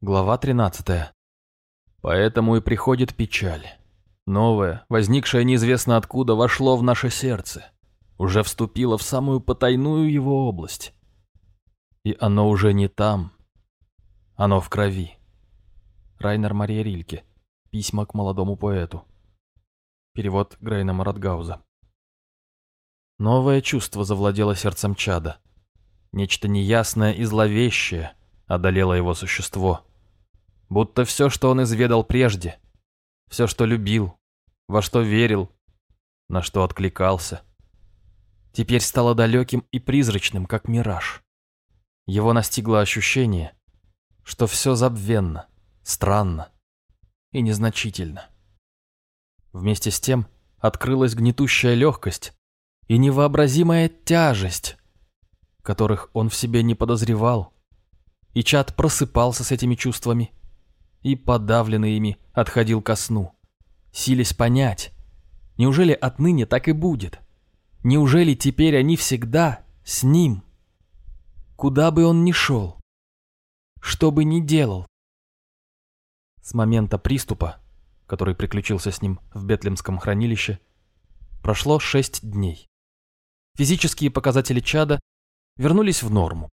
Глава 13. Поэтому и приходит печаль. Новое, возникшее неизвестно откуда, вошло в наше сердце. Уже вступило в самую потайную его область. И оно уже не там. Оно в крови. Райнер Мария Рильке. Письма к молодому поэту. Перевод Грейна Маратгауза. Новое чувство завладело сердцем чада. Нечто неясное и зловещее одолело его существо. Будто все, что он изведал прежде, все, что любил, во что верил, на что откликался, теперь стало далеким и призрачным, как мираж. Его настигло ощущение, что все забвенно, странно и незначительно. Вместе с тем открылась гнетущая легкость и невообразимая тяжесть, которых он в себе не подозревал, и Чад просыпался с этими чувствами и, подавленный ими, отходил ко сну, силясь понять, неужели отныне так и будет? Неужели теперь они всегда с ним? Куда бы он ни шел, что бы ни делал. С момента приступа, который приключился с ним в Бетлемском хранилище, прошло шесть дней. Физические показатели чада вернулись в норму.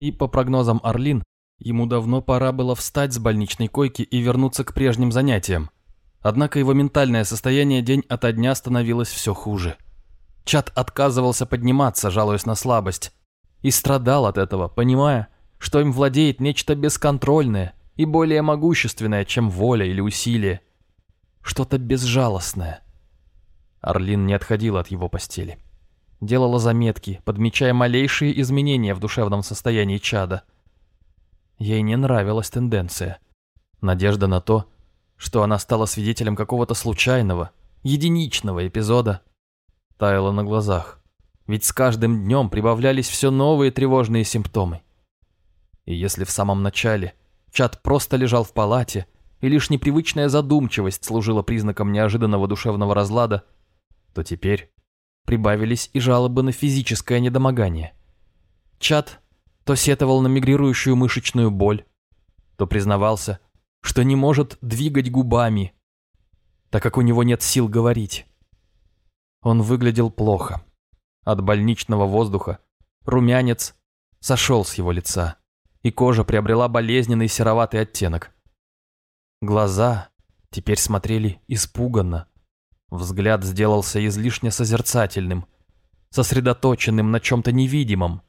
И по прогнозам Орлин, ему давно пора было встать с больничной койки и вернуться к прежним занятиям. Однако его ментальное состояние день ото дня становилось все хуже. Чад отказывался подниматься, жалуясь на слабость, и страдал от этого, понимая, что им владеет нечто бесконтрольное и более могущественное, чем воля или усилие. Что-то безжалостное. Орлин не отходила от его постели делала заметки, подмечая малейшие изменения в душевном состоянии чада. Ей не нравилась тенденция. Надежда на то, что она стала свидетелем какого-то случайного, единичного эпизода, таяла на глазах. Ведь с каждым днем прибавлялись все новые тревожные симптомы. И если в самом начале Чад просто лежал в палате, и лишь непривычная задумчивость служила признаком неожиданного душевного разлада, то теперь прибавились и жалобы на физическое недомогание. Чат то сетовал на мигрирующую мышечную боль, то признавался, что не может двигать губами, так как у него нет сил говорить. Он выглядел плохо. От больничного воздуха румянец сошел с его лица, и кожа приобрела болезненный сероватый оттенок. Глаза теперь смотрели испуганно, Взгляд сделался излишне созерцательным, сосредоточенным на чем-то невидимом,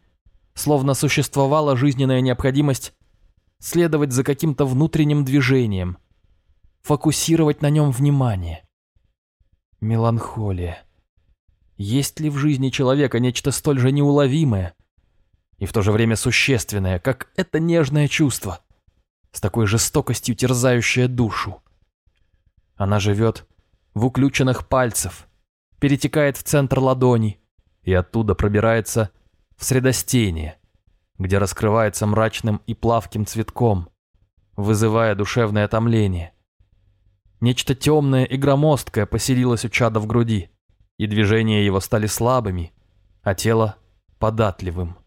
словно существовала жизненная необходимость следовать за каким-то внутренним движением, фокусировать на нем внимание. Меланхолия. Есть ли в жизни человека нечто столь же неуловимое и в то же время существенное, как это нежное чувство, с такой жестокостью терзающее душу? Она живет в уключенных пальцев, перетекает в центр ладони и оттуда пробирается в средостение, где раскрывается мрачным и плавким цветком, вызывая душевное томление. Нечто темное и громоздкое поселилось у чада в груди, и движения его стали слабыми, а тело податливым.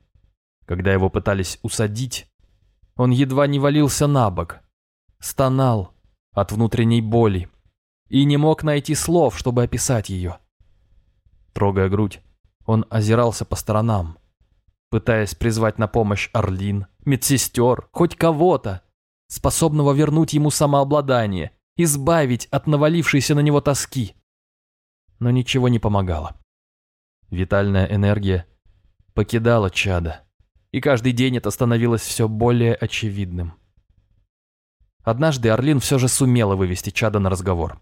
Когда его пытались усадить, он едва не валился на бок, стонал от внутренней боли, и не мог найти слов, чтобы описать ее. Трогая грудь, он озирался по сторонам, пытаясь призвать на помощь Орлин, медсестер, хоть кого-то, способного вернуть ему самообладание, избавить от навалившейся на него тоски. Но ничего не помогало. Витальная энергия покидала чада, и каждый день это становилось все более очевидным. Однажды Орлин все же сумела вывести чада на разговор.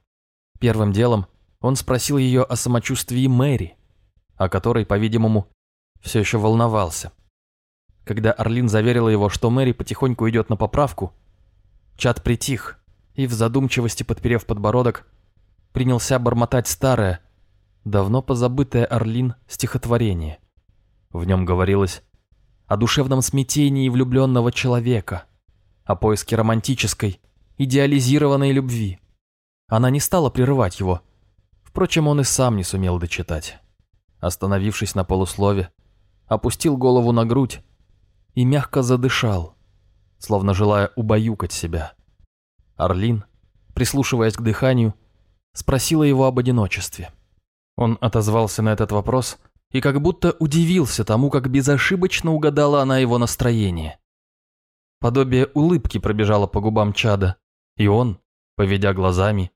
Первым делом он спросил ее о самочувствии Мэри, о которой, по-видимому, все еще волновался. Когда Орлин заверила его, что Мэри потихоньку идет на поправку, Чат притих и, в задумчивости подперев подбородок, принялся бормотать старое, давно позабытое Орлин стихотворение. В нем говорилось о душевном смятении влюбленного человека, о поиске романтической, идеализированной любви. Она не стала прерывать его. Впрочем, он и сам не сумел дочитать. Остановившись на полуслове, опустил голову на грудь и мягко задышал, словно желая убаюкать себя. Орлин, прислушиваясь к дыханию, спросила его об одиночестве. Он отозвался на этот вопрос и как будто удивился тому, как безошибочно угадала она его настроение. Подобие улыбки пробежало по губам чада, и он, поведя глазами,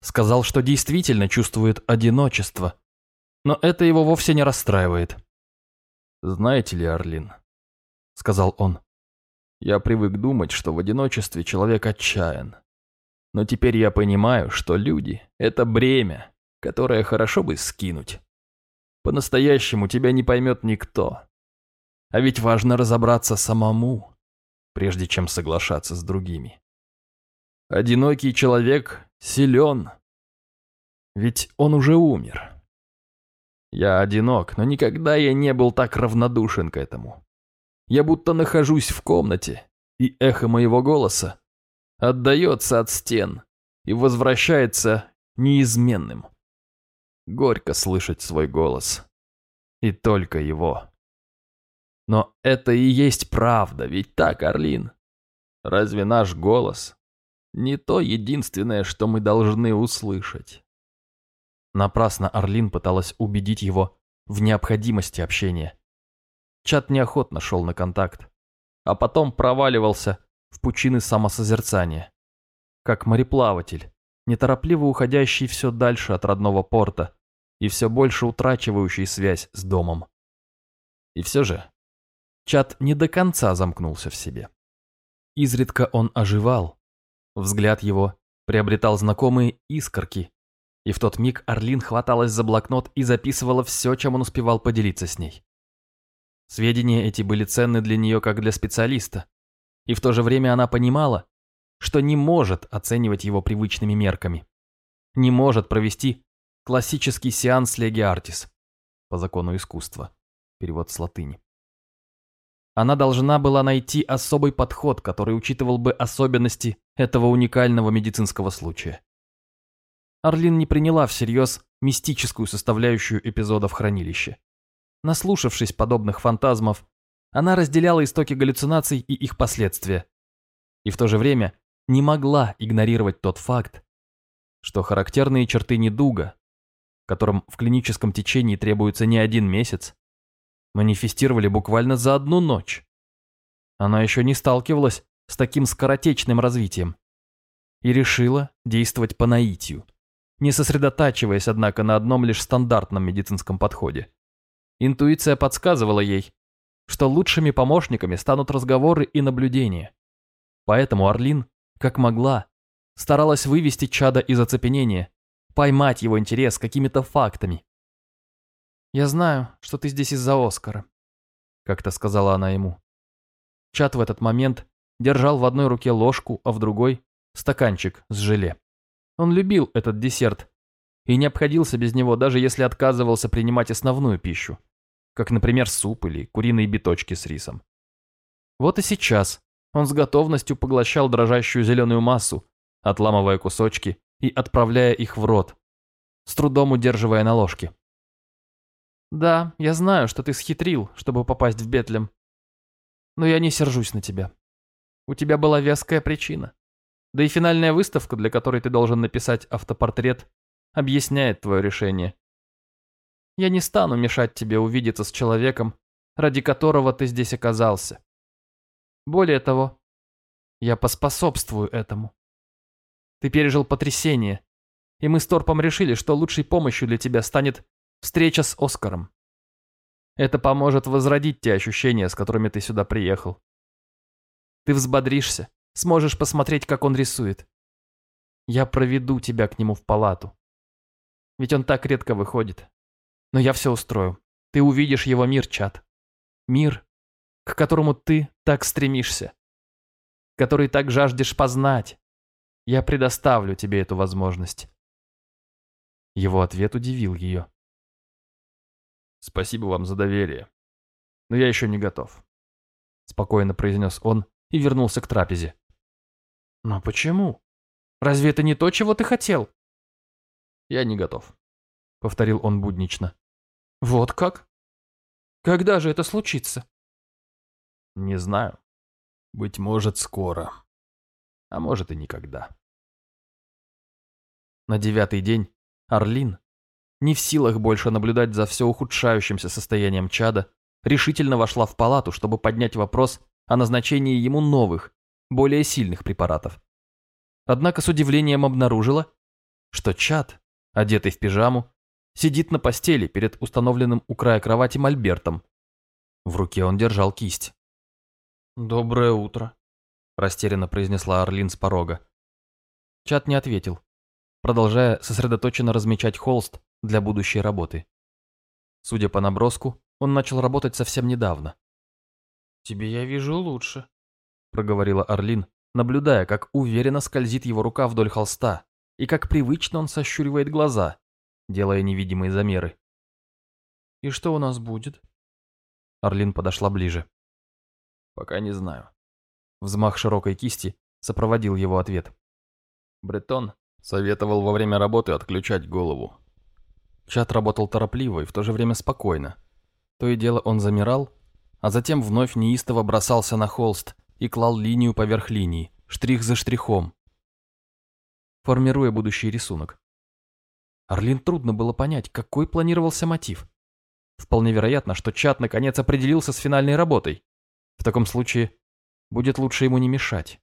сказал, что действительно чувствует одиночество, но это его вовсе не расстраивает. «Знаете ли, Орлин», — сказал он, — «я привык думать, что в одиночестве человек отчаян. Но теперь я понимаю, что люди — это бремя, которое хорошо бы скинуть. По-настоящему тебя не поймет никто. А ведь важно разобраться самому, прежде чем соглашаться с другими. Одинокий человек силен, ведь он уже умер. Я одинок, но никогда я не был так равнодушен к этому. Я будто нахожусь в комнате, и эхо моего голоса отдается от стен и возвращается неизменным. Горько слышать свой голос. И только его. Но это и есть правда, ведь так, Орлин? Разве наш голос не то единственное, что мы должны услышать? Напрасно Орлин пыталась убедить его в необходимости общения. Чат неохотно шел на контакт, а потом проваливался в пучины самосозерцания. Как мореплаватель, неторопливо уходящий все дальше от родного порта, и все больше утрачивающий связь с домом. И все же, чат не до конца замкнулся в себе. Изредка он оживал, взгляд его приобретал знакомые искорки, и в тот миг Орлин хваталась за блокнот и записывала все, чем он успевал поделиться с ней. Сведения эти были ценны для нее как для специалиста, и в то же время она понимала, что не может оценивать его привычными мерками, не может провести Классический сеанс Леги Артис. По закону искусства. Перевод с латыни. Она должна была найти особый подход, который учитывал бы особенности этого уникального медицинского случая. Орлин не приняла всерьез мистическую составляющую эпизода в хранилище. Наслушавшись подобных фантазмов, она разделяла истоки галлюцинаций и их последствия. И в то же время не могла игнорировать тот факт, что характерные черты недуга, которым в клиническом течении требуется не один месяц, манифестировали буквально за одну ночь. Она еще не сталкивалась с таким скоротечным развитием и решила действовать по наитию, не сосредотачиваясь, однако, на одном лишь стандартном медицинском подходе. Интуиция подсказывала ей, что лучшими помощниками станут разговоры и наблюдения. Поэтому Орлин, как могла, старалась вывести чада из оцепенения поймать его интерес какими-то фактами. «Я знаю, что ты здесь из-за Оскара», — как-то сказала она ему. Чат в этот момент держал в одной руке ложку, а в другой — стаканчик с желе. Он любил этот десерт и не обходился без него, даже если отказывался принимать основную пищу, как, например, суп или куриные биточки с рисом. Вот и сейчас он с готовностью поглощал дрожащую зеленую массу, отламывая кусочки и отправляя их в рот, с трудом удерживая на ложке. «Да, я знаю, что ты схитрил, чтобы попасть в Бетлем. Но я не сержусь на тебя. У тебя была веская причина. Да и финальная выставка, для которой ты должен написать автопортрет, объясняет твое решение. Я не стану мешать тебе увидеться с человеком, ради которого ты здесь оказался. Более того, я поспособствую этому. Ты пережил потрясение, и мы с Торпом решили, что лучшей помощью для тебя станет встреча с Оскаром. Это поможет возродить те ощущения, с которыми ты сюда приехал. Ты взбодришься, сможешь посмотреть, как он рисует. Я проведу тебя к нему в палату. Ведь он так редко выходит. Но я все устрою. Ты увидишь его мир, чат. Мир, к которому ты так стремишься. Который так жаждешь познать. Я предоставлю тебе эту возможность. Его ответ удивил ее. «Спасибо вам за доверие, но я еще не готов», — спокойно произнес он и вернулся к трапезе. «Но почему? Разве это не то, чего ты хотел?» «Я не готов», — повторил он буднично. «Вот как? Когда же это случится?» «Не знаю. Быть может, скоро. А может и никогда. На девятый день Орлин, не в силах больше наблюдать за все ухудшающимся состоянием чада, решительно вошла в палату, чтобы поднять вопрос о назначении ему новых, более сильных препаратов. Однако с удивлением обнаружила, что чад, одетый в пижаму, сидит на постели перед установленным у края кровати мольбертом. В руке он держал кисть. «Доброе утро», – растерянно произнесла Орлин с порога. Чат не ответил, продолжая сосредоточенно размечать холст для будущей работы. Судя по наброску, он начал работать совсем недавно. «Тебе я вижу лучше», – проговорила Орлин, наблюдая, как уверенно скользит его рука вдоль холста и как привычно он сощуривает глаза, делая невидимые замеры. «И что у нас будет?» Орлин подошла ближе. «Пока не знаю». Взмах широкой кисти сопроводил его ответ. Бретон советовал во время работы отключать голову. Чат работал торопливо и в то же время спокойно, то и дело он замирал, а затем вновь неистово бросался на холст и клал линию поверх линии, штрих за штрихом, формируя будущий рисунок. Орлин трудно было понять, какой планировался мотив. Вполне вероятно, что чат наконец определился с финальной работой. В таком случае будет лучше ему не мешать.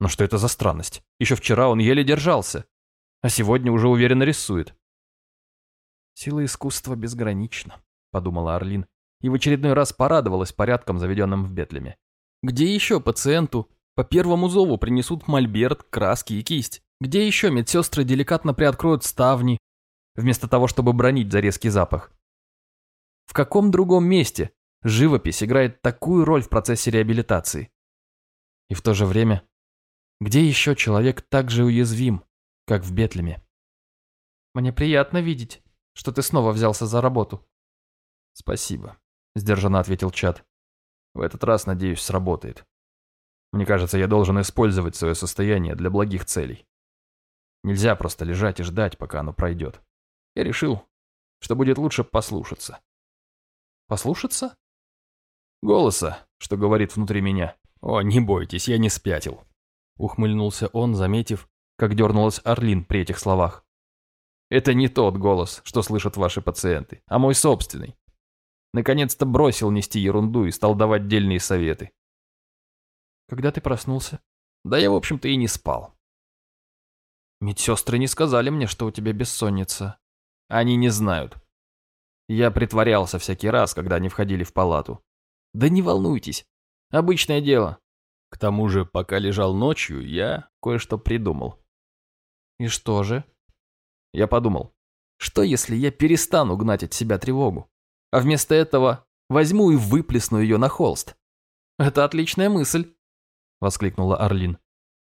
Но что это за странность? Еще вчера он еле держался, а сегодня уже уверенно рисует. Сила искусства безгранична подумала Орлин, и в очередной раз порадовалась порядком, заведенным в Бетлеме. Где еще пациенту по первому зову принесут мольберт, краски и кисть? Где еще медсестры деликатно приоткроют ставни, вместо того, чтобы бронить за резкий запах? В каком другом месте живопись играет такую роль в процессе реабилитации? И в то же время, где еще человек так же уязвим, как в Бетлеме? Мне приятно видеть, что ты снова взялся за работу, «Спасибо», — сдержанно ответил Чат. «В этот раз, надеюсь, сработает. Мне кажется, я должен использовать свое состояние для благих целей. Нельзя просто лежать и ждать, пока оно пройдет. Я решил, что будет лучше послушаться». «Послушаться?» «Голоса, что говорит внутри меня. О, не бойтесь, я не спятил». Ухмыльнулся он, заметив, как дернулась Орлин при этих словах. «Это не тот голос, что слышат ваши пациенты, а мой собственный. Наконец-то бросил нести ерунду и стал давать дельные советы. Когда ты проснулся? Да я, в общем-то, и не спал. Медсестры не сказали мне, что у тебя бессонница. Они не знают. Я притворялся всякий раз, когда они входили в палату. Да не волнуйтесь. Обычное дело. К тому же, пока лежал ночью, я кое-что придумал. И что же? Я подумал, что если я перестану гнать от себя тревогу? А вместо этого возьму и выплесну ее на холст. Это отличная мысль, воскликнула Орлин.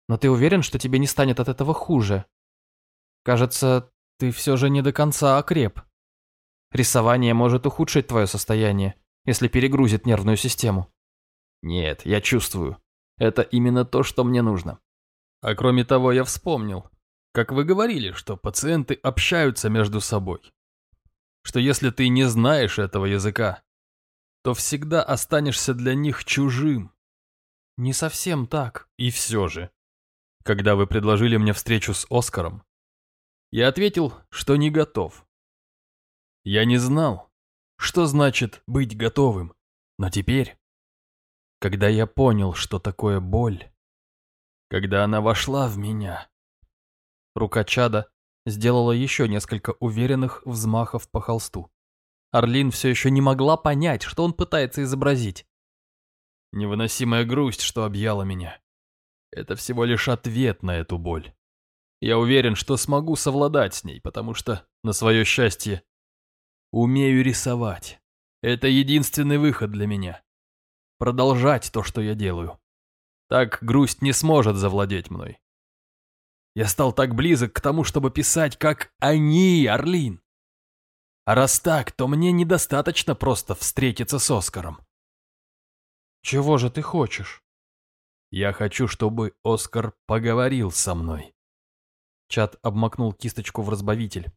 Но ты уверен, что тебе не станет от этого хуже? Кажется, ты все же не до конца окреп. Рисование может ухудшить твое состояние, если перегрузит нервную систему. Нет, я чувствую. Это именно то, что мне нужно. А кроме того, я вспомнил, как вы говорили, что пациенты общаются между собой что если ты не знаешь этого языка, то всегда останешься для них чужим. Не совсем так. И все же. Когда вы предложили мне встречу с Оскаром, я ответил, что не готов. Я не знал, что значит быть готовым, но теперь, когда я понял, что такое боль, когда она вошла в меня, рука Чада сделала еще несколько уверенных взмахов по холсту. Орлин все еще не могла понять, что он пытается изобразить. Невыносимая грусть, что объяла меня. Это всего лишь ответ на эту боль. Я уверен, что смогу совладать с ней, потому что, на свое счастье, умею рисовать. Это единственный выход для меня. Продолжать то, что я делаю. Так грусть не сможет завладеть мной. Я стал так близок к тому, чтобы писать, как они, Орлин. А раз так, то мне недостаточно просто встретиться с Оскаром. Чего же ты хочешь? Я хочу, чтобы Оскар поговорил со мной. Чат обмакнул кисточку в разбавитель.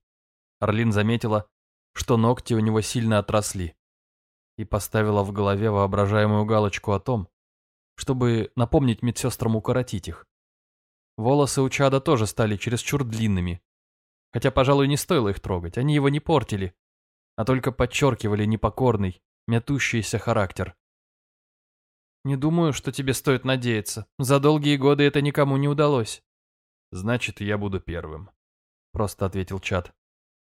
Орлин заметила, что ногти у него сильно отросли, и поставила в голове воображаемую галочку о том, чтобы напомнить медсестрам укоротить их. Волосы у Чада тоже стали чересчур длинными, хотя, пожалуй, не стоило их трогать, они его не портили, а только подчеркивали непокорный, мятущийся характер. «Не думаю, что тебе стоит надеяться. За долгие годы это никому не удалось». «Значит, я буду первым», — просто ответил Чад.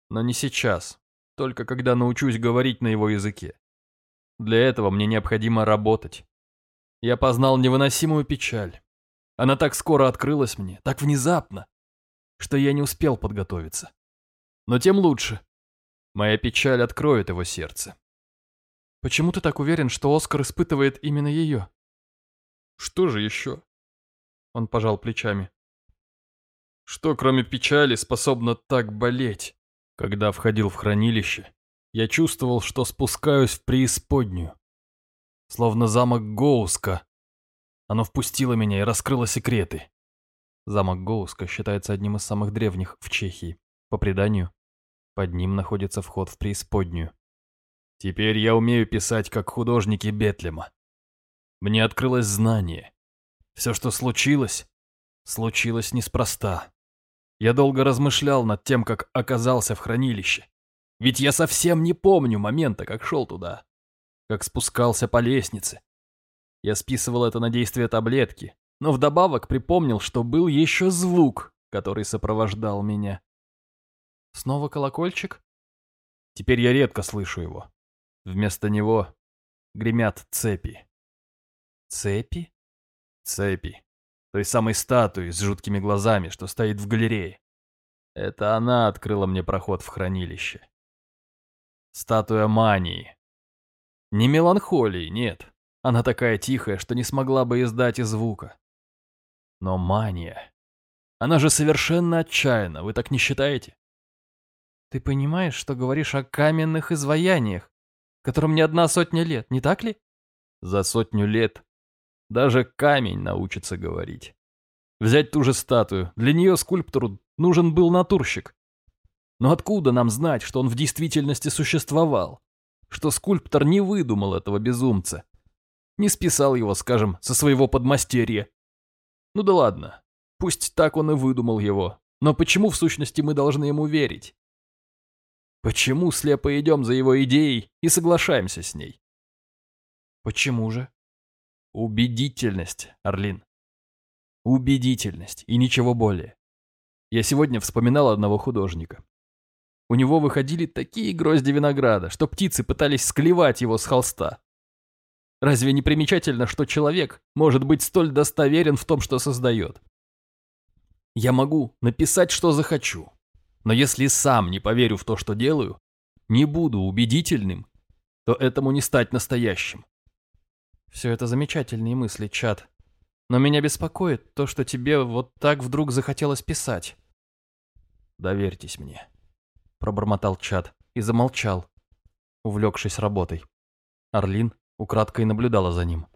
«Но не сейчас, только когда научусь говорить на его языке. Для этого мне необходимо работать. Я познал невыносимую печаль. Она так скоро открылась мне, так внезапно, что я не успел подготовиться. Но тем лучше. Моя печаль откроет его сердце. Почему ты так уверен, что Оскар испытывает именно ее? Что же еще? Он пожал плечами. Что, кроме печали, способно так болеть? Когда входил в хранилище, я чувствовал, что спускаюсь в преисподнюю. Словно замок Гоуска. Оно впустило меня и раскрыло секреты. Замок Гоуска считается одним из самых древних в Чехии. По преданию, под ним находится вход в преисподнюю. Теперь я умею писать, как художники Бетлема. Мне открылось знание. Все, что случилось, случилось неспроста. Я долго размышлял над тем, как оказался в хранилище. Ведь я совсем не помню момента, как шел туда. Как спускался по лестнице. Я списывал это на действие таблетки, но вдобавок припомнил, что был еще звук, который сопровождал меня. Снова колокольчик? Теперь я редко слышу его. Вместо него гремят цепи. Цепи? Цепи. Той самой статуи с жуткими глазами, что стоит в галерее. Это она открыла мне проход в хранилище. Статуя мании. Не меланхолии, нет. Она такая тихая, что не смогла бы издать и звука. Но мания. Она же совершенно отчаянна, вы так не считаете? Ты понимаешь, что говоришь о каменных изваяниях, которым не одна сотня лет, не так ли? За сотню лет даже камень научится говорить. Взять ту же статую, для нее скульптору нужен был натурщик. Но откуда нам знать, что он в действительности существовал? Что скульптор не выдумал этого безумца? Не списал его, скажем, со своего подмастерья? Ну да ладно, пусть так он и выдумал его, но почему в сущности мы должны ему верить? Почему слепо идем за его идеей и соглашаемся с ней? Почему же? Убедительность, Орлин. Убедительность и ничего более. Я сегодня вспоминал одного художника. У него выходили такие грозди винограда, что птицы пытались склевать его с холста. Разве не примечательно, что человек может быть столь достоверен в том, что создает? Я могу написать, что захочу, но если сам не поверю в то, что делаю, не буду убедительным, то этому не стать настоящим. Все это замечательные мысли, Чат. Но меня беспокоит то, что тебе вот так вдруг захотелось писать. Доверьтесь мне, пробормотал Чат и замолчал, увлекшись работой. Орлин украдкой наблюдала за ним.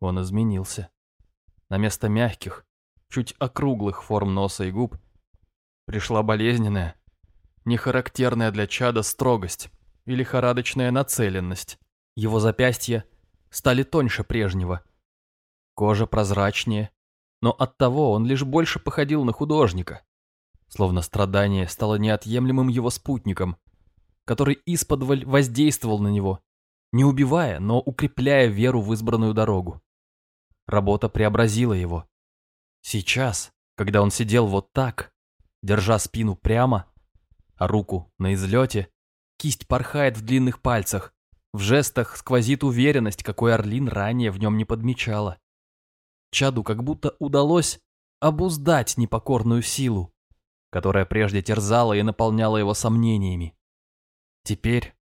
Он изменился. На место мягких, чуть округлых форм носа и губ Пришла болезненная, нехарактерная для чада строгость и лихорадочная нацеленность. Его запястья стали тоньше прежнего. Кожа прозрачнее, но оттого он лишь больше походил на художника. Словно страдание стало неотъемлемым его спутником, который исподволь воздействовал на него, не убивая, но укрепляя веру в избранную дорогу. Работа преобразила его. Сейчас, когда он сидел вот так, держа спину прямо, а руку на излете, кисть порхает в длинных пальцах, в жестах сквозит уверенность, какой Орлин ранее в нем не подмечала. Чаду как будто удалось обуздать непокорную силу, которая прежде терзала и наполняла его сомнениями. Теперь,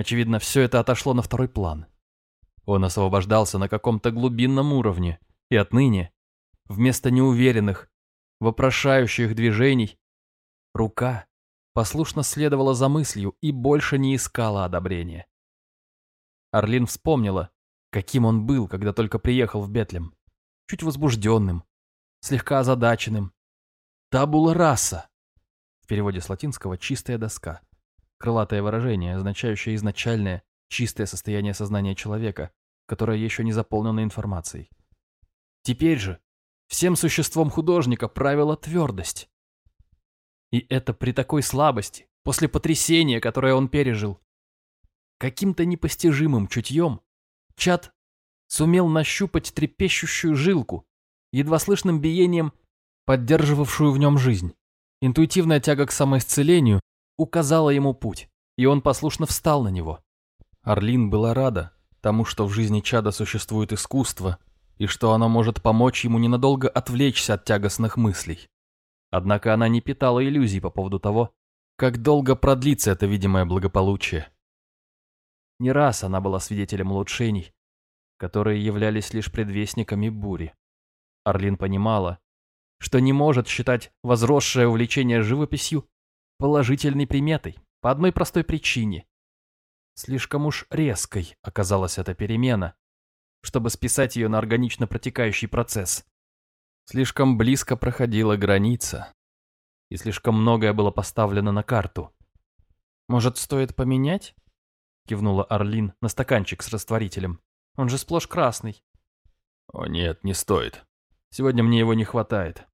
очевидно, все это отошло на второй план. Он освобождался на каком-то глубинном уровне, и отныне, вместо неуверенных, вопрошающих движений, Рука послушно следовала за мыслью и больше не искала одобрения. Орлин вспомнила, каким он был, когда только приехал в Бетлем. Чуть возбужденным, слегка озадаченным. «Табула раса» в переводе с латинского «чистая доска». Крылатое выражение, означающее изначальное, чистое состояние сознания человека, которое еще не заполнено информацией. Теперь же всем существом художника правила твердость. И это при такой слабости, после потрясения, которое он пережил. Каким-то непостижимым чутьем Чат сумел нащупать трепещущую жилку, едва слышным биением, поддерживавшую в нем жизнь. Интуитивная тяга к самоисцелению указала ему путь, и он послушно встал на него. Орлин была рада тому, что в жизни Чада существует искусство, и что оно может помочь ему ненадолго отвлечься от тягостных мыслей. Однако она не питала иллюзий по поводу того, как долго продлится это видимое благополучие. Не раз она была свидетелем улучшений, которые являлись лишь предвестниками бури. Орлин понимала, что не может считать возросшее увлечение живописью положительной приметой по одной простой причине. Слишком уж резкой оказалась эта перемена, чтобы списать ее на органично протекающий процесс. Слишком близко проходила граница, и слишком многое было поставлено на карту. «Может, стоит поменять?» — кивнула Орлин на стаканчик с растворителем. «Он же сплошь красный». «О нет, не стоит. Сегодня мне его не хватает».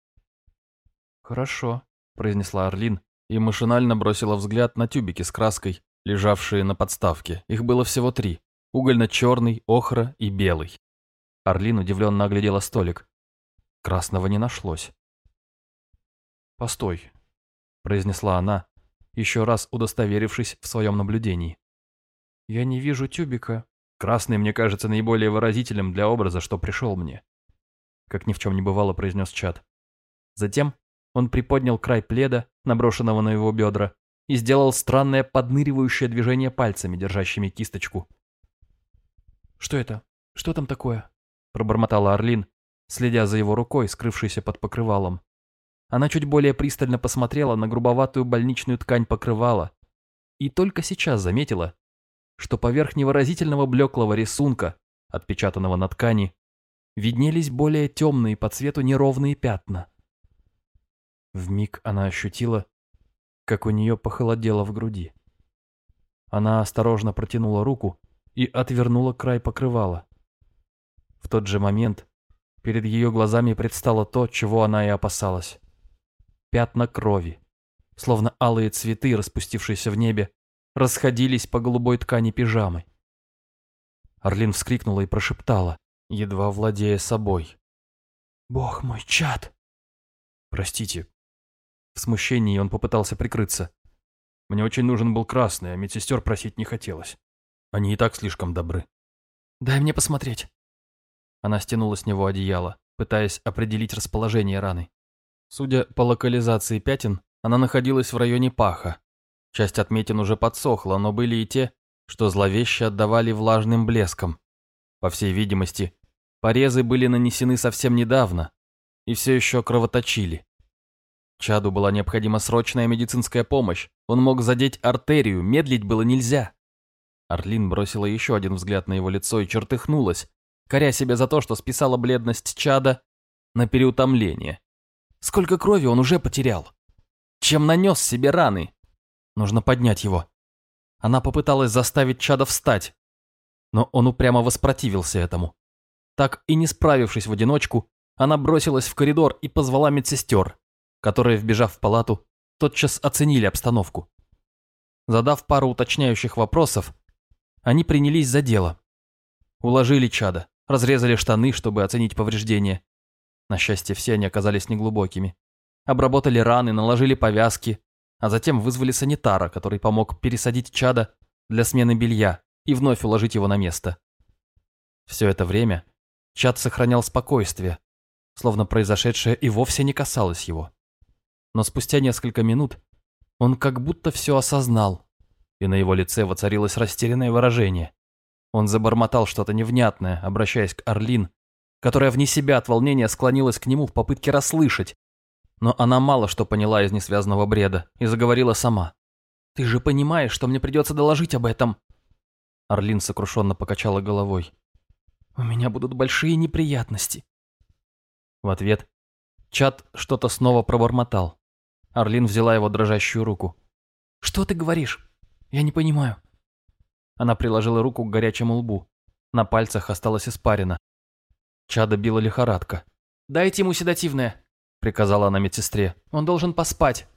«Хорошо», — произнесла Орлин и машинально бросила взгляд на тюбики с краской, лежавшие на подставке. Их было всего три. Угольно-черный, охра и белый. Орлин удивленно оглядела столик. Красного не нашлось. «Постой», — произнесла она, еще раз удостоверившись в своем наблюдении. «Я не вижу тюбика. Красный мне кажется наиболее выразительным для образа, что пришел мне», — как ни в чем не бывало произнес Чат. Затем он приподнял край пледа, наброшенного на его бедра, и сделал странное подныривающее движение пальцами, держащими кисточку. «Что это? Что там такое?» – пробормотала Орлин, следя за его рукой, скрывшейся под покрывалом. Она чуть более пристально посмотрела на грубоватую больничную ткань покрывала и только сейчас заметила, что поверх невыразительного блеклого рисунка, отпечатанного на ткани, виднелись более темные по цвету неровные пятна. В миг она ощутила, как у нее похолодело в груди. Она осторожно протянула руку и отвернула край покрывала. В тот же момент перед ее глазами предстало то, чего она и опасалась. Пятна крови, словно алые цветы, распустившиеся в небе, расходились по голубой ткани пижамы. Орлин вскрикнула и прошептала, едва владея собой. «Бог мой, чад!» «Простите, в смущении он попытался прикрыться. Мне очень нужен был красный, а медсестер просить не хотелось. Они и так слишком добры. «Дай мне посмотреть». Она стянула с него одеяло, пытаясь определить расположение раны. Судя по локализации пятен, она находилась в районе паха. Часть отметин уже подсохла, но были и те, что зловеще отдавали влажным блеском. По всей видимости, порезы были нанесены совсем недавно и все еще кровоточили. Чаду была необходима срочная медицинская помощь. Он мог задеть артерию, медлить было нельзя. Орлин бросила еще один взгляд на его лицо и чертыхнулась, коря себя за то, что списала бледность Чада на переутомление. Сколько крови он уже потерял? Чем нанес себе раны? Нужно поднять его. Она попыталась заставить Чада встать, но он упрямо воспротивился этому. Так и не справившись в одиночку, она бросилась в коридор и позвала медсестер которые, вбежав в палату, тотчас оценили обстановку. Задав пару уточняющих вопросов, они принялись за дело. Уложили чада, разрезали штаны, чтобы оценить повреждения. На счастье, все они оказались неглубокими. Обработали раны, наложили повязки, а затем вызвали санитара, который помог пересадить чада для смены белья и вновь уложить его на место. Все это время чад сохранял спокойствие, словно произошедшее и вовсе не касалось его но спустя несколько минут он как будто все осознал, и на его лице воцарилось растерянное выражение. Он забормотал что-то невнятное, обращаясь к Орлин, которая вне себя от волнения склонилась к нему в попытке расслышать, но она мало что поняла из несвязанного бреда и заговорила сама. «Ты же понимаешь, что мне придется доложить об этом?» Орлин сокрушенно покачала головой. «У меня будут большие неприятности». В ответ Чат что-то снова пробормотал. Орлин взяла его дрожащую руку. «Что ты говоришь? Я не понимаю». Она приложила руку к горячему лбу. На пальцах осталась испарина. Чада била лихорадка. «Дайте ему седативное», — приказала она медсестре. «Он должен поспать».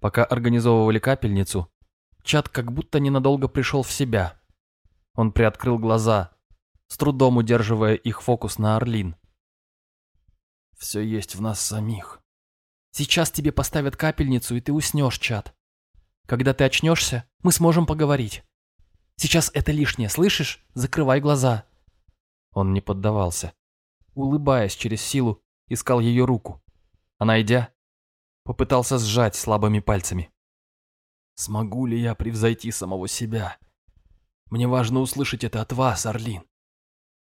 Пока организовывали капельницу, Чад как будто ненадолго пришел в себя. Он приоткрыл глаза, с трудом удерживая их фокус на Орлин. «Все есть в нас самих». «Сейчас тебе поставят капельницу, и ты уснешь, Чад. Когда ты очнешься, мы сможем поговорить. Сейчас это лишнее, слышишь? Закрывай глаза». Он не поддавался. Улыбаясь через силу, искал ее руку. А найдя, попытался сжать слабыми пальцами. «Смогу ли я превзойти самого себя? Мне важно услышать это от вас, Орлин.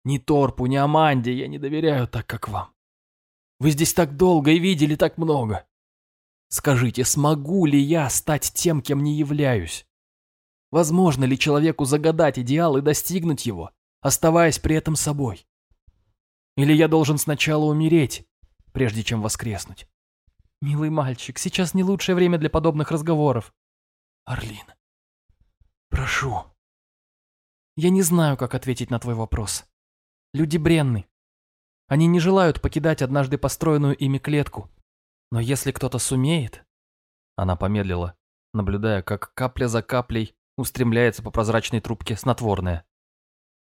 Ни Торпу, ни Аманде я не доверяю так, как вам. Вы здесь так долго и видели так много. Скажите, смогу ли я стать тем, кем не являюсь? Возможно ли человеку загадать идеал и достигнуть его, оставаясь при этом собой? Или я должен сначала умереть, прежде чем воскреснуть? Милый мальчик, сейчас не лучшее время для подобных разговоров. Орлин, прошу. Я не знаю, как ответить на твой вопрос. Люди бренны. Они не желают покидать однажды построенную ими клетку. Но если кто-то сумеет... Она помедлила, наблюдая, как капля за каплей устремляется по прозрачной трубке снотворное.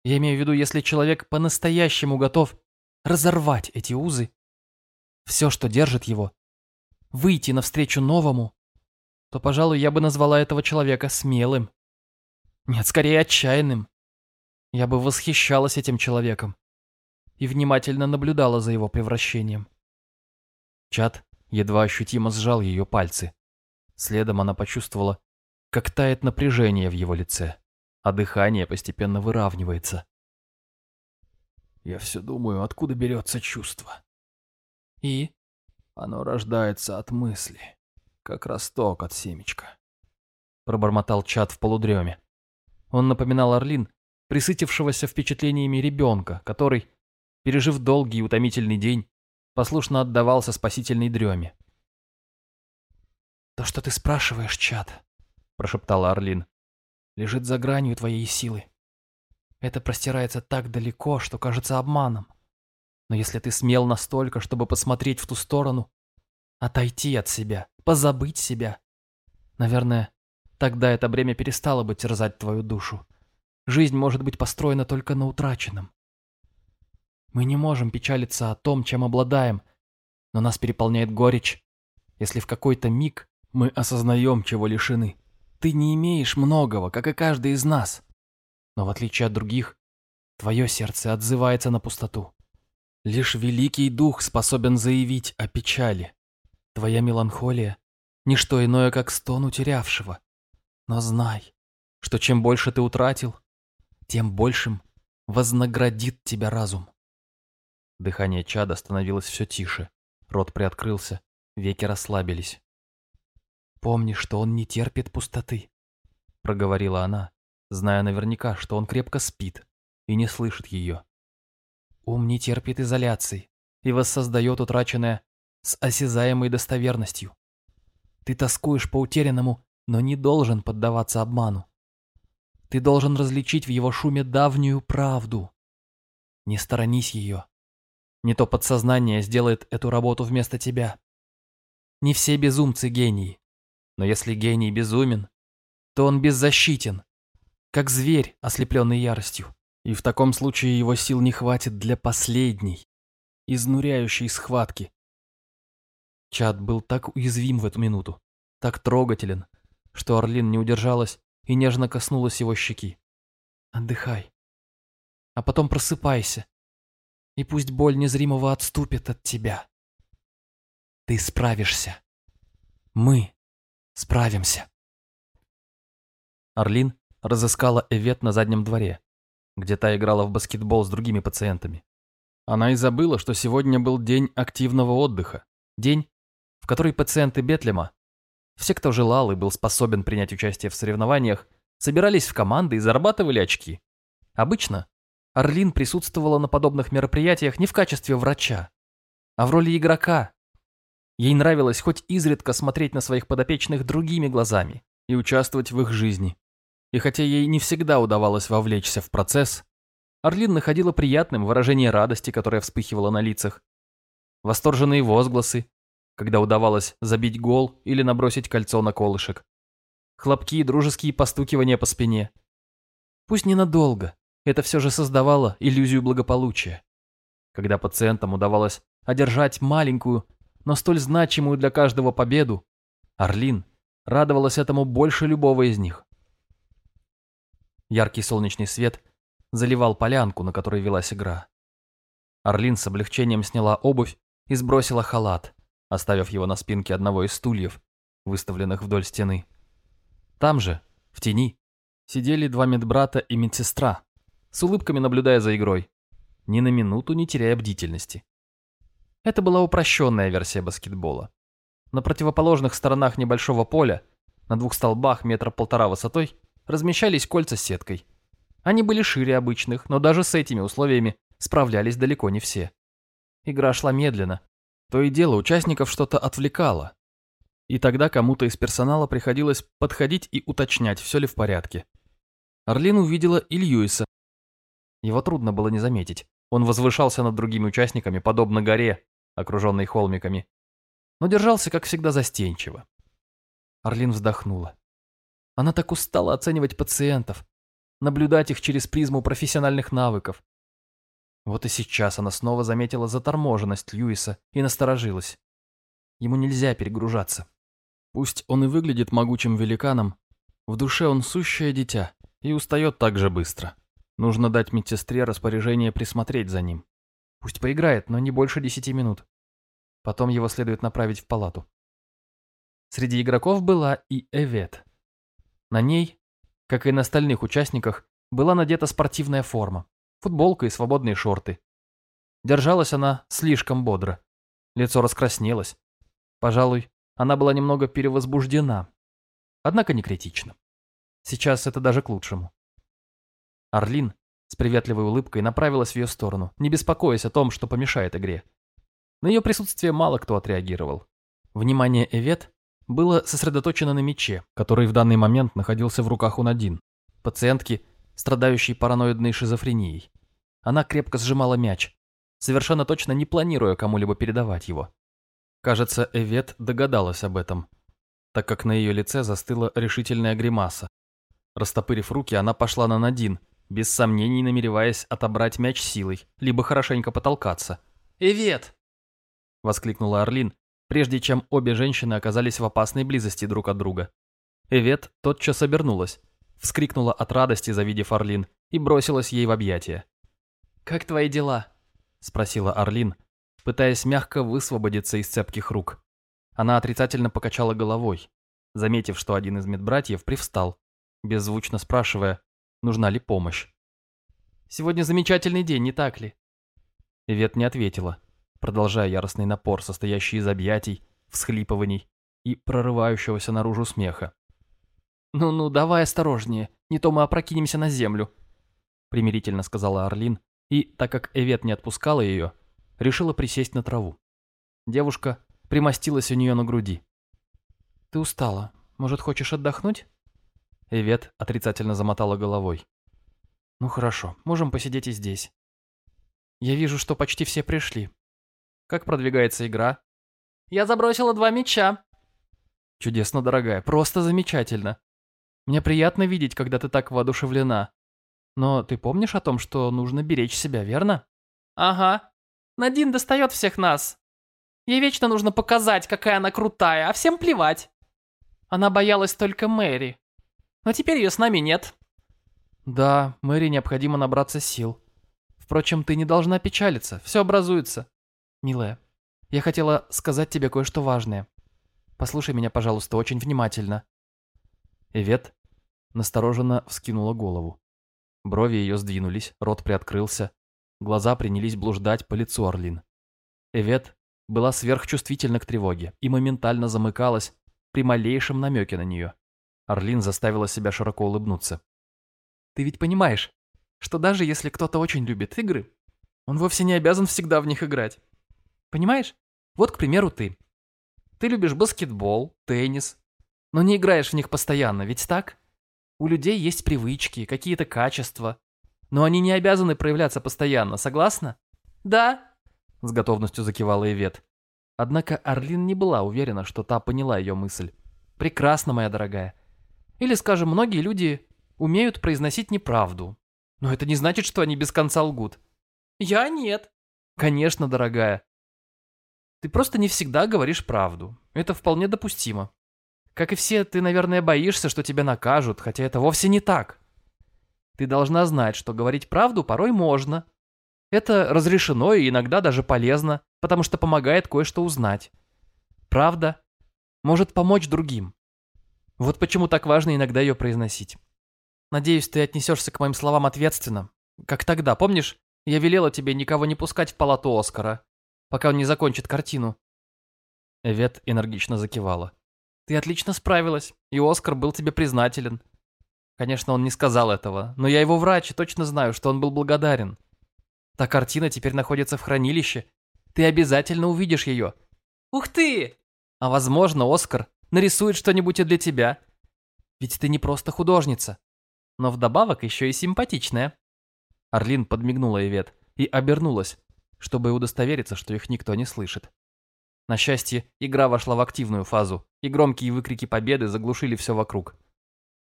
Я имею в виду, если человек по-настоящему готов разорвать эти узы, все, что держит его, выйти навстречу новому, то, пожалуй, я бы назвала этого человека смелым. Нет, скорее отчаянным. Я бы восхищалась этим человеком и внимательно наблюдала за его превращением. Чат едва ощутимо сжал ее пальцы. Следом она почувствовала, как тает напряжение в его лице, а дыхание постепенно выравнивается. Я все думаю, откуда берется чувство. И? Оно рождается от мысли, как росток от семечка. Пробормотал чат в полудреме. Он напоминал Орлин, присытившегося впечатлениями ребенка, который, пережив долгий и утомительный день, послушно отдавался спасительной дреме. «То, что ты спрашиваешь, чат», — прошептала Орлин, — «лежит за гранью твоей силы. Это простирается так далеко, что кажется обманом. Но если ты смел настолько, чтобы посмотреть в ту сторону, отойти от себя, позабыть себя, наверное, тогда это бремя перестало бы терзать твою душу. Жизнь может быть построена только на утраченном. Мы не можем печалиться о том, чем обладаем, но нас переполняет горечь, если в какой-то миг мы осознаем, чего лишены. Ты не имеешь многого, как и каждый из нас. Но в отличие от других, твое сердце отзывается на пустоту. Лишь великий дух способен заявить о печали. Твоя меланхолия — ничто иное, как стон утерявшего. Но знай, что чем больше ты утратил, тем большим вознаградит тебя разум. Дыхание чада становилось все тише, рот приоткрылся, веки расслабились. «Помни, что он не терпит пустоты», — проговорила она, зная наверняка, что он крепко спит и не слышит ее. Ум не терпит изоляции и воссоздает утраченное с осязаемой достоверностью. Ты тоскуешь по утерянному, но не должен поддаваться обману. Ты должен различить в его шуме давнюю правду. Не сторонись ее. Не то подсознание сделает эту работу вместо тебя. Не все безумцы гении. Но если гений безумен, то он беззащитен как зверь, ослепленный яростью. И в таком случае его сил не хватит для последней, изнуряющей схватки. Чад был так уязвим в эту минуту, так трогателен, что Орлин не удержалась и нежно коснулась его щеки. «Отдыхай. А потом просыпайся, и пусть боль незримого отступит от тебя. Ты справишься. Мы справимся». Орлин разыскала Эвет на заднем дворе, где та играла в баскетбол с другими пациентами. Она и забыла, что сегодня был день активного отдыха, день, в который пациенты Бетлема, все, кто желал и был способен принять участие в соревнованиях, собирались в команды и зарабатывали очки. Обычно Орлин присутствовала на подобных мероприятиях не в качестве врача, а в роли игрока. Ей нравилось хоть изредка смотреть на своих подопечных другими глазами и участвовать в их жизни. И хотя ей не всегда удавалось вовлечься в процесс, Орлин находила приятным выражение радости, которое вспыхивало на лицах. Восторженные возгласы, когда удавалось забить гол или набросить кольцо на колышек. Хлопки и дружеские постукивания по спине. Пусть ненадолго, это все же создавало иллюзию благополучия. Когда пациентам удавалось одержать маленькую, но столь значимую для каждого победу, Орлин радовалась этому больше любого из них. Яркий солнечный свет заливал полянку, на которой велась игра. Орлин с облегчением сняла обувь и сбросила халат, оставив его на спинке одного из стульев, выставленных вдоль стены. Там же, в тени, сидели два медбрата и медсестра, с улыбками наблюдая за игрой, ни на минуту не теряя бдительности. Это была упрощенная версия баскетбола. На противоположных сторонах небольшого поля, на двух столбах метра полтора высотой, размещались кольца с сеткой. Они были шире обычных, но даже с этими условиями справлялись далеко не все. Игра шла медленно. То и дело участников что-то отвлекало. И тогда кому-то из персонала приходилось подходить и уточнять, все ли в порядке. Орлин увидела и. Его трудно было не заметить. Он возвышался над другими участниками, подобно горе, окруженной холмиками, но держался, как всегда, застенчиво. Орлин вздохнула. Она так устала оценивать пациентов, наблюдать их через призму профессиональных навыков. Вот и сейчас она снова заметила заторможенность Льюиса и насторожилась. Ему нельзя перегружаться. Пусть он и выглядит могучим великаном, в душе он сущее дитя и устает так же быстро. Нужно дать медсестре распоряжение присмотреть за ним. Пусть поиграет, но не больше десяти минут. Потом его следует направить в палату. Среди игроков была и Эвет. На ней, как и на остальных участниках, была надета спортивная форма, футболка и свободные шорты. Держалась она слишком бодро. Лицо раскраснелось. Пожалуй, она была немного перевозбуждена. Однако не критично. Сейчас это даже к лучшему. Орлин с приветливой улыбкой направилась в ее сторону, не беспокоясь о том, что помешает игре. На ее присутствие мало кто отреагировал. Внимание Эвет было сосредоточено на мече, который в данный момент находился в руках у Надин, пациентки, страдающей параноидной шизофренией. Она крепко сжимала мяч, совершенно точно не планируя кому-либо передавать его. Кажется, Эвет догадалась об этом, так как на ее лице застыла решительная гримаса. Растопырив руки, она пошла на Надин – без сомнений намереваясь отобрать мяч силой, либо хорошенько потолкаться. «Эвет!» — воскликнула Орлин, прежде чем обе женщины оказались в опасной близости друг от друга. Эвет тотчас обернулась, вскрикнула от радости, завидев Орлин, и бросилась ей в объятия. «Как твои дела?» — спросила Орлин, пытаясь мягко высвободиться из цепких рук. Она отрицательно покачала головой, заметив, что один из медбратьев привстал, беззвучно спрашивая, нужна ли помощь. «Сегодня замечательный день, не так ли?» Ивет не ответила, продолжая яростный напор, состоящий из объятий, всхлипываний и прорывающегося наружу смеха. «Ну-ну, давай осторожнее, не то мы опрокинемся на землю», примирительно сказала Орлин, и, так как Эвет не отпускала ее, решила присесть на траву. Девушка примостилась у нее на груди. «Ты устала. Может, хочешь отдохнуть?» Эвет отрицательно замотала головой. «Ну хорошо, можем посидеть и здесь. Я вижу, что почти все пришли. Как продвигается игра?» «Я забросила два мяча». «Чудесно, дорогая, просто замечательно. Мне приятно видеть, когда ты так воодушевлена. Но ты помнишь о том, что нужно беречь себя, верно?» «Ага. Надин достает всех нас. Ей вечно нужно показать, какая она крутая, а всем плевать. Она боялась только Мэри. Но теперь ее с нами нет. Да, Мэри необходимо набраться сил. Впрочем, ты не должна печалиться, все образуется. Милая, я хотела сказать тебе кое-что важное. Послушай меня, пожалуйста, очень внимательно. Эвет настороженно вскинула голову. Брови ее сдвинулись, рот приоткрылся, глаза принялись блуждать по лицу Орлин. Эвет была сверхчувствительна к тревоге и моментально замыкалась при малейшем намеке на нее. Орлин заставила себя широко улыбнуться. «Ты ведь понимаешь, что даже если кто-то очень любит игры, он вовсе не обязан всегда в них играть. Понимаешь? Вот, к примеру, ты. Ты любишь баскетбол, теннис, но не играешь в них постоянно, ведь так? У людей есть привычки, какие-то качества. Но они не обязаны проявляться постоянно, согласна? Да, с готовностью закивала Ивет. Однако Орлин не была уверена, что та поняла ее мысль. Прекрасно, моя дорогая. Или, скажем, многие люди умеют произносить неправду. Но это не значит, что они без конца лгут. Я нет. Конечно, дорогая. Ты просто не всегда говоришь правду. Это вполне допустимо. Как и все, ты, наверное, боишься, что тебя накажут, хотя это вовсе не так. Ты должна знать, что говорить правду порой можно. Это разрешено и иногда даже полезно, потому что помогает кое-что узнать. Правда может помочь другим. Вот почему так важно иногда ее произносить. Надеюсь, ты отнесешься к моим словам ответственно. Как тогда, помнишь, я велела тебе никого не пускать в палату Оскара, пока он не закончит картину. Эвет энергично закивала. Ты отлично справилась, и Оскар был тебе признателен. Конечно, он не сказал этого, но я его врач и точно знаю, что он был благодарен. Та картина теперь находится в хранилище. Ты обязательно увидишь ее. Ух ты! А возможно, Оскар нарисует что-нибудь и для тебя. Ведь ты не просто художница, но вдобавок еще и симпатичная. Орлин подмигнула Ивет и обернулась, чтобы удостовериться, что их никто не слышит. На счастье, игра вошла в активную фазу, и громкие выкрики победы заглушили все вокруг.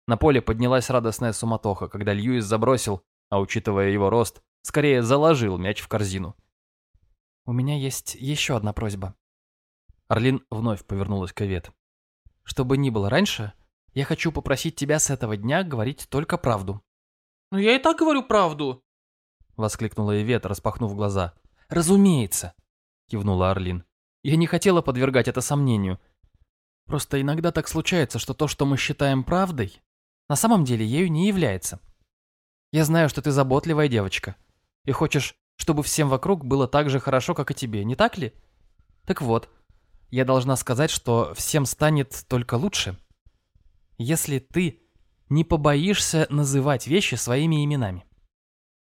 На поле поднялась радостная суматоха, когда Льюис забросил, а учитывая его рост, скорее заложил мяч в корзину. «У меня есть еще одна просьба». Орлин вновь повернулась к Эвет. «Что бы ни было раньше, я хочу попросить тебя с этого дня говорить только правду». «Но я и так говорю правду!» Воскликнула Ивет, распахнув глаза. «Разумеется!» Кивнула Орлин. «Я не хотела подвергать это сомнению. Просто иногда так случается, что то, что мы считаем правдой, на самом деле ею не является. Я знаю, что ты заботливая девочка и хочешь, чтобы всем вокруг было так же хорошо, как и тебе, не так ли? Так вот, я должна сказать, что всем станет только лучше, если ты не побоишься называть вещи своими именами.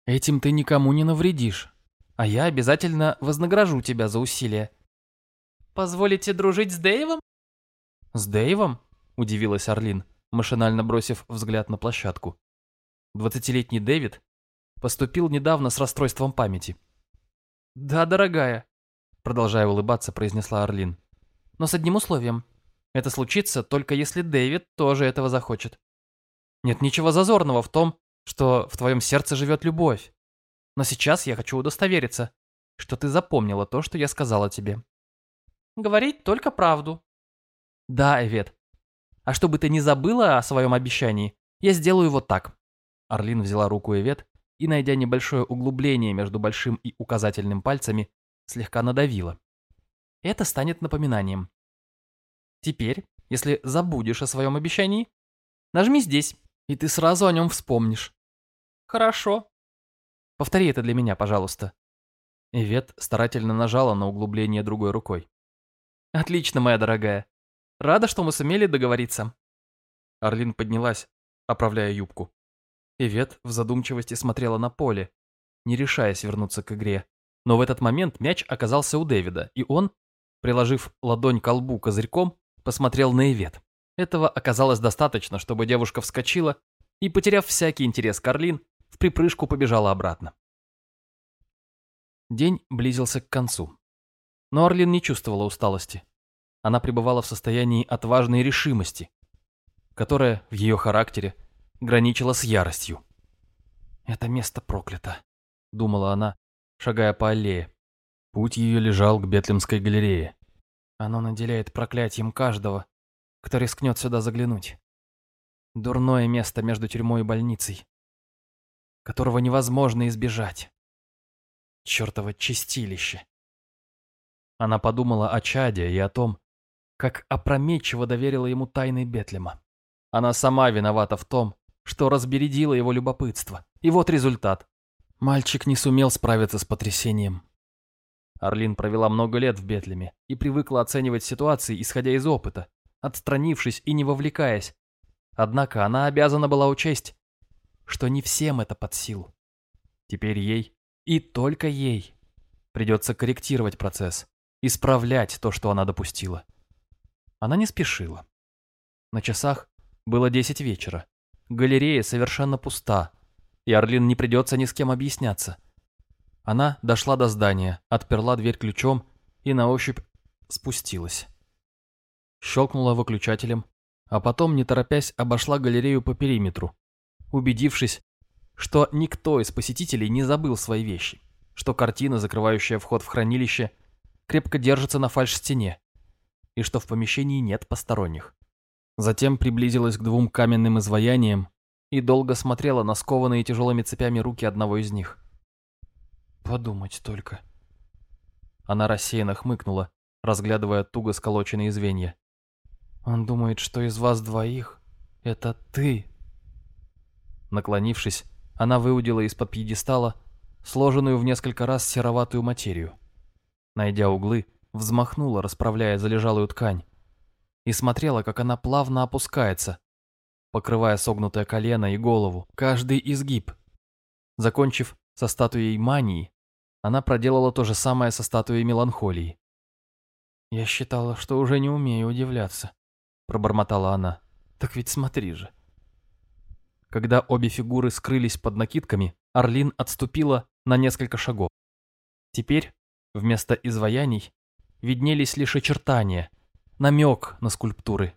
Этим ты никому не навредишь, а я обязательно вознагражу тебя за усилия. Позволите дружить с Дэйвом? С Дэйвом? Удивилась Орлин машинально бросив взгляд на площадку. Двадцатилетний Дэвид поступил недавно с расстройством памяти. «Да, дорогая», — продолжая улыбаться, произнесла Орлин. «Но с одним условием. Это случится только если Дэвид тоже этого захочет. Нет ничего зазорного в том, что в твоем сердце живет любовь. Но сейчас я хочу удостовериться, что ты запомнила то, что я сказала тебе». «Говорить только правду». «Да, Эвет, а чтобы ты не забыла о своем обещании, я сделаю вот так». Орлин взяла руку Эвет и, найдя небольшое углубление между большим и указательным пальцами, слегка надавила. Это станет напоминанием. Теперь, если забудешь о своем обещании, нажми здесь, и ты сразу о нем вспомнишь. Хорошо. Повтори это для меня, пожалуйста. Ивет старательно нажала на углубление другой рукой. Отлично, моя дорогая. Рада, что мы сумели договориться». Орлин поднялась, оправляя юбку. Ивет в задумчивости смотрела на поле, не решаясь вернуться к игре. Но в этот момент мяч оказался у Дэвида, и он, приложив ладонь к лбу козырьком, посмотрел на Ивет. Этого оказалось достаточно, чтобы девушка вскочила и, потеряв всякий интерес к Орлин, в припрыжку побежала обратно. День близился к концу. Но Орлин не чувствовала усталости она пребывала в состоянии отважной решимости, которая в ее характере граничила с яростью. «Это место проклято», — думала она, шагая по аллее. Путь ее лежал к Бетлемской галерее. Оно наделяет проклятием каждого, кто рискнет сюда заглянуть. Дурное место между тюрьмой и больницей, которого невозможно избежать. Чертово чистилище. Она подумала о Чаде и о том, как опрометчиво доверила ему тайны Бетлема. Она сама виновата в том, что разбередила его любопытство. И вот результат. Мальчик не сумел справиться с потрясением. Орлин провела много лет в Бетлеме и привыкла оценивать ситуации, исходя из опыта, отстранившись и не вовлекаясь. Однако она обязана была учесть, что не всем это под силу. Теперь ей, и только ей, придется корректировать процесс, исправлять то, что она допустила. Она не спешила. На часах было десять вечера. Галерея совершенно пуста. и Орлин не придется ни с кем объясняться. Она дошла до здания, отперла дверь ключом и на ощупь спустилась. Щелкнула выключателем, а потом, не торопясь, обошла галерею по периметру, убедившись, что никто из посетителей не забыл свои вещи, что картина, закрывающая вход в хранилище, крепко держится на фальш-стене, и что в помещении нет посторонних. Затем приблизилась к двум каменным изваяниям и долго смотрела на скованные тяжелыми цепями руки одного из них. Подумать только. Она рассеянно хмыкнула, разглядывая туго сколоченные звенья. Он думает, что из вас двоих это ты. Наклонившись, она выудила из-под пьедестала сложенную в несколько раз сероватую материю. Найдя углы, взмахнула, расправляя залежалую ткань, и смотрела, как она плавно опускается, покрывая согнутое колено и голову, каждый изгиб. Закончив со статуей мании, она проделала то же самое со статуей меланхолии. «Я считала, что уже не умею удивляться», — пробормотала она. «Так ведь смотри же». Когда обе фигуры скрылись под накидками, Орлин отступила на несколько шагов. Теперь, вместо изваяний, виднелись лишь очертания, намек на скульптуры.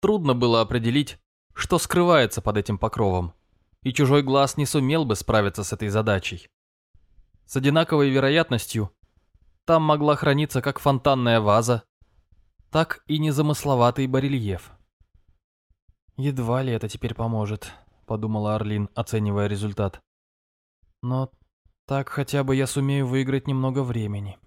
Трудно было определить, что скрывается под этим покровом, и чужой глаз не сумел бы справиться с этой задачей. С одинаковой вероятностью там могла храниться как фонтанная ваза, так и незамысловатый барельеф. «Едва ли это теперь поможет», — подумала Орлин, оценивая результат. «Но так хотя бы я сумею выиграть немного времени».